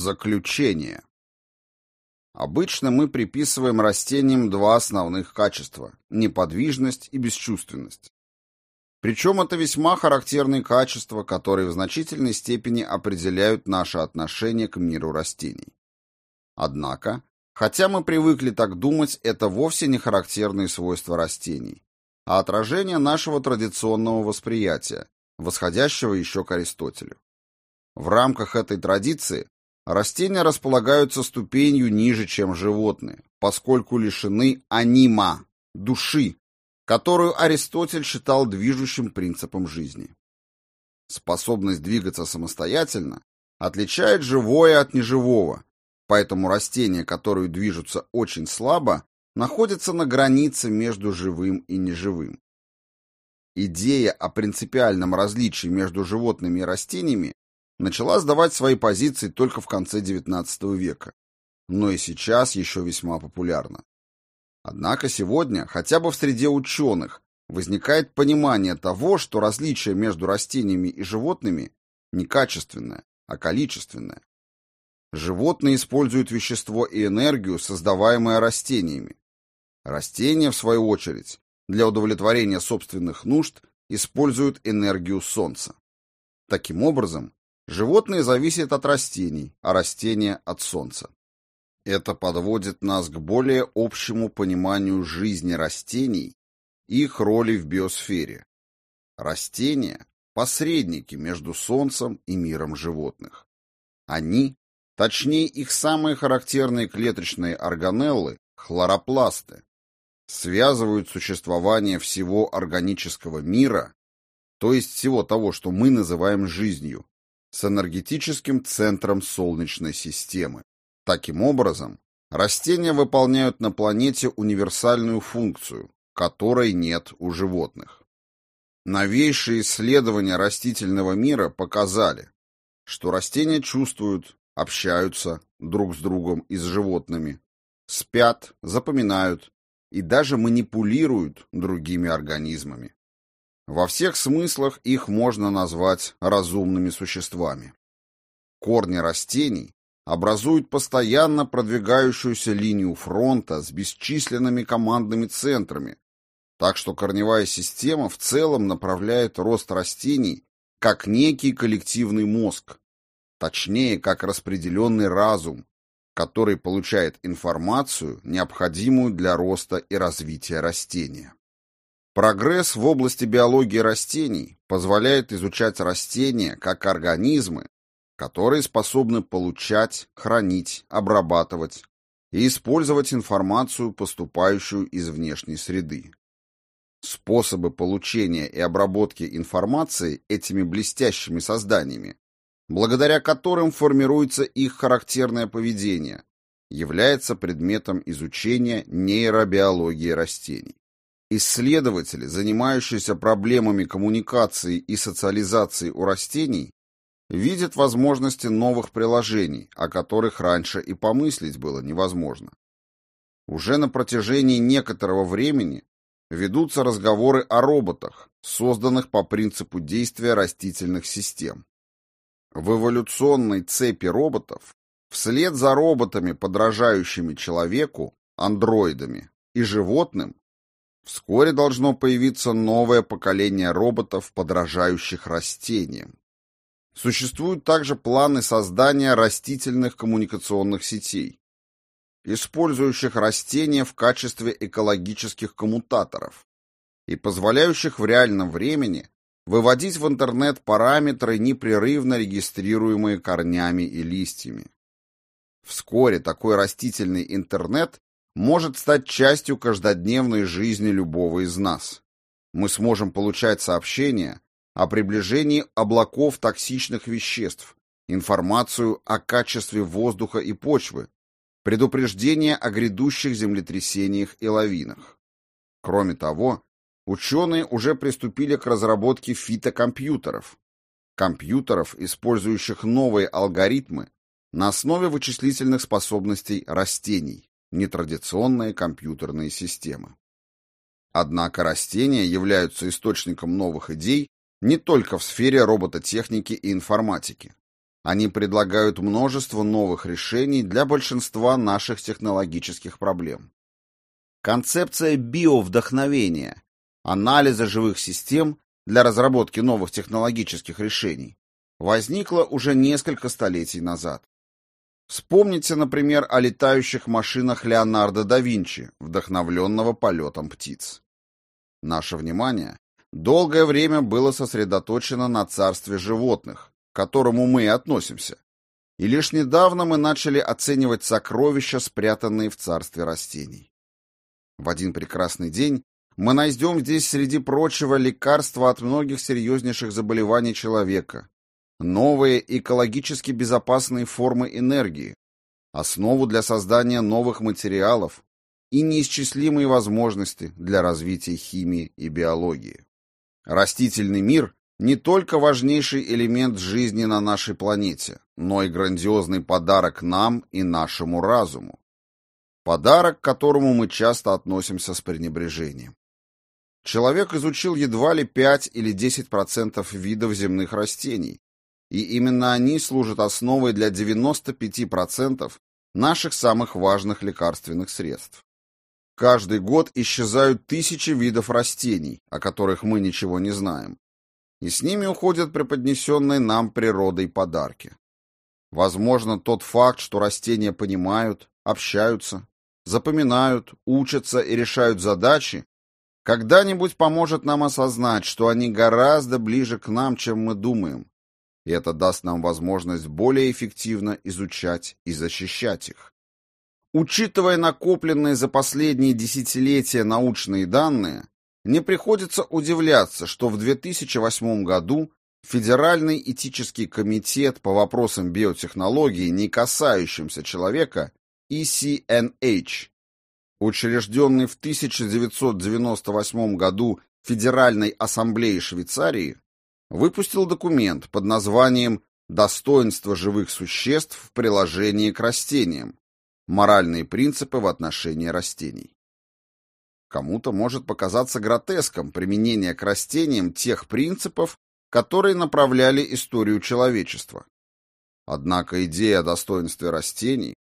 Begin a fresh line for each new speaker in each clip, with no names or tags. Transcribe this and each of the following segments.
Заключение. Обычно мы приписываем растениям два основных качества – неподвижность и бесчувственность. Причем это весьма характерные качества, которые в значительной степени определяют наше отношение к миру растений. Однако, хотя мы привыкли так думать, это вовсе не характерные свойства растений, а отражение нашего традиционного восприятия, восходящего еще к Аристотелю. В рамках этой традиции растения располагаются ступенью ниже, чем животные, поскольку лишены анима, души, которую Аристотель считал движущим принципом жизни. Способность двигаться самостоятельно отличает живое от неживого, поэтому растения, которые движутся очень слабо, находятся на границе между живым и неживым. Идея о принципиальном различии между животными и растениями начала сдавать свои позиции только в конце XIX века, но и сейчас еще весьма популярна. Однако сегодня, хотя бы в среде ученых, возникает понимание того, что различие между растениями и животными не качественное, а количественное. Животные используют вещество и энергию, создаваемое растениями. Растения, в свою очередь, для удовлетворения собственных нужд используют энергию солнца. Таким образом, Животные зависят от растений, а растения от солнца. Это подводит нас к более общему пониманию жизни растений и их роли в биосфере. Растения – посредники между солнцем и миром животных. Они, точнее их самые характерные клеточные органеллы – хлоропласты, связывают существование всего органического мира, то есть всего того, что мы называем жизнью, с энергетическим центром Солнечной системы. Таким образом, растения выполняют на планете универсальную функцию, которой нет у животных. Новейшие исследования растительного мира показали, что растения чувствуют, общаются друг с другом и с животными, спят, запоминают и даже манипулируют другими организмами. Во всех смыслах их можно назвать разумными существами. Корни растений образуют постоянно продвигающуюся линию фронта с бесчисленными командными центрами, так что корневая система в целом направляет рост растений как некий коллективный мозг, точнее, как распределенный разум, который получает информацию, необходимую для роста и развития растения. Прогресс в области биологии растений позволяет изучать растения как организмы, которые способны получать, хранить, обрабатывать и использовать информацию, поступающую из внешней среды. Способы получения и обработки информации этими блестящими созданиями, благодаря которым формируется их характерное поведение, является предметом изучения нейробиологии растений. Исследователи, занимающиеся проблемами коммуникации и социализации у растений, видят возможности новых приложений, о которых раньше и помыслить было невозможно. Уже на протяжении некоторого времени ведутся разговоры о роботах, созданных по принципу действия растительных систем. В эволюционной цепи роботов, вслед за роботами, подражающими человеку, андроидами, и животным, Вскоре должно появиться новое поколение роботов, подражающих растениям. Существуют также планы создания растительных коммуникационных сетей, использующих растения в качестве экологических коммутаторов и позволяющих в реальном времени выводить в интернет параметры, непрерывно регистрируемые корнями и листьями. Вскоре такой растительный интернет может стать частью каждодневной жизни любого из нас. Мы сможем получать сообщения о приближении облаков токсичных веществ, информацию о качестве воздуха и почвы, предупреждение о грядущих землетрясениях и лавинах. Кроме того, ученые уже приступили к разработке фитокомпьютеров, компьютеров, использующих новые алгоритмы на основе вычислительных способностей растений нетрадиционные компьютерные системы. Однако растения являются источником новых идей не только в сфере робототехники и информатики. Они предлагают множество новых решений для большинства наших технологических проблем. Концепция биовдохновения, анализа живых систем для разработки новых технологических решений, возникла уже несколько столетий назад. Вспомните, например, о летающих машинах Леонардо да Винчи, вдохновленного полетом птиц. Наше внимание долгое время было сосредоточено на царстве животных, к которому мы и относимся, и лишь недавно мы начали оценивать сокровища, спрятанные в царстве растений. В один прекрасный день мы найдем здесь среди прочего лекарства от многих серьезнейших заболеваний человека, новые экологически безопасные формы энергии, основу для создания новых материалов и неисчислимые возможности для развития химии и биологии. Растительный мир не только важнейший элемент жизни на нашей планете, но и грандиозный подарок нам и нашему разуму. Подарок, к которому мы часто относимся с пренебрежением. Человек изучил едва ли 5 или 10% видов земных растений, и именно они служат основой для 95% наших самых важных лекарственных средств. Каждый год исчезают тысячи видов растений, о которых мы ничего не знаем, и с ними уходят преподнесенные нам природой подарки. Возможно, тот факт, что растения понимают, общаются, запоминают, учатся и решают задачи, когда-нибудь поможет нам осознать, что они гораздо ближе к нам, чем мы думаем, и это даст нам возможность более эффективно изучать и защищать их. Учитывая накопленные за последние десятилетия научные данные, не приходится удивляться, что в 2008 году Федеральный этический комитет по вопросам биотехнологии, не касающимся человека, ECNH, учрежденный в 1998 году Федеральной ассамблеей Швейцарии, выпустил документ под названием «Достоинство живых существ в приложении к растениям. Моральные принципы в отношении растений». Кому-то может показаться гротеском применение к растениям тех принципов, которые направляли историю человечества. Однако идея о достоинстве растений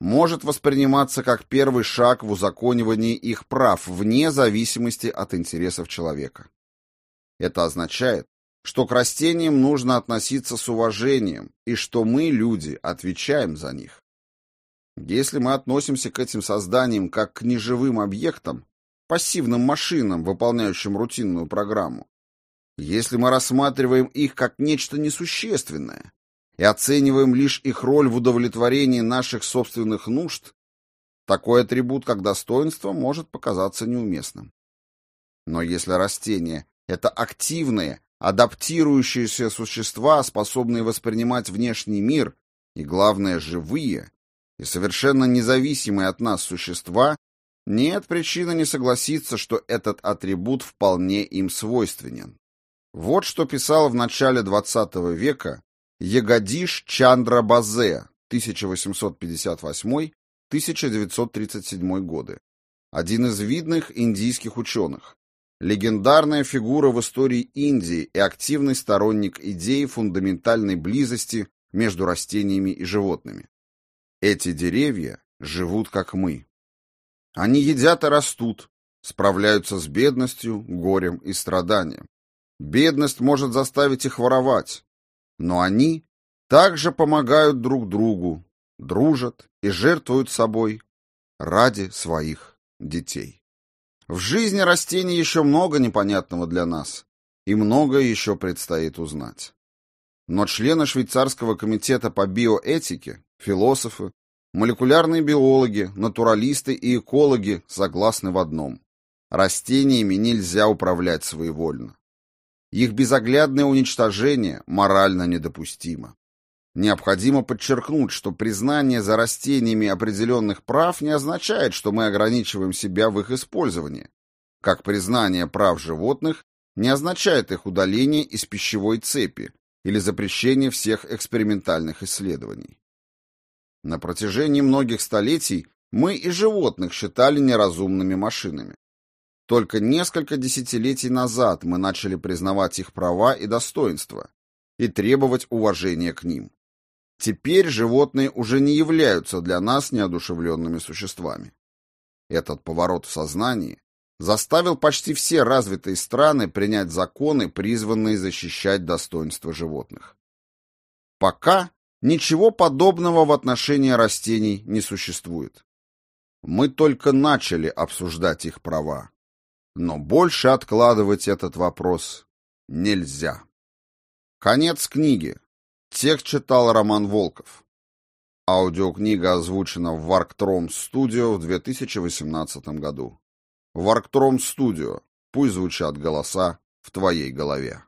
может восприниматься как первый шаг в узаконивании их прав вне зависимости от интересов человека. Это означает, что к растениям нужно относиться с уважением и что мы, люди, отвечаем за них. Если мы относимся к этим созданиям как к неживым объектам, пассивным машинам, выполняющим рутинную программу, если мы рассматриваем их как нечто несущественное и оцениваем лишь их роль в удовлетворении наших собственных нужд, такой атрибут, как достоинство, может показаться неуместным. Но если растения – это активные, адаптирующиеся существа, способные воспринимать внешний мир, и, главное, живые, и совершенно независимые от нас существа, нет причины не согласиться, что этот атрибут вполне им свойственен. Вот что писал в начале XX века Ягодиш Чандра Базе 1858-1937 годы, один из видных индийских ученых, легендарная фигура в истории Индии и активный сторонник идеи фундаментальной близости между растениями и животными. Эти деревья живут как мы. Они едят и растут, справляются с бедностью, горем и страданием. Бедность может заставить их воровать, но они также помогают друг другу, дружат и жертвуют собой ради своих детей. В жизни растений еще много непонятного для нас, и многое еще предстоит узнать. Но члены швейцарского комитета по биоэтике, философы, молекулярные биологи, натуралисты и экологи согласны в одном. Растениями нельзя управлять своевольно. Их безоглядное уничтожение морально недопустимо. Необходимо подчеркнуть, что признание за растениями определенных прав не означает, что мы ограничиваем себя в их использовании, как признание прав животных не означает их удаление из пищевой цепи или запрещение всех экспериментальных исследований. На протяжении многих столетий мы и животных считали неразумными машинами. Только несколько десятилетий назад мы начали признавать их права и достоинства и требовать уважения к ним. Теперь животные уже не являются для нас неодушевленными существами. Этот поворот в сознании заставил почти все развитые страны принять законы, призванные защищать достоинство животных. Пока ничего подобного в отношении растений не существует. Мы только начали обсуждать их права. Но больше откладывать этот вопрос нельзя. Конец книги. Текст читал Роман Волков. Аудиокнига озвучена в Warktrom Studio в 2018 году. Warktrom Studio. Пусть звучат голоса в твоей голове.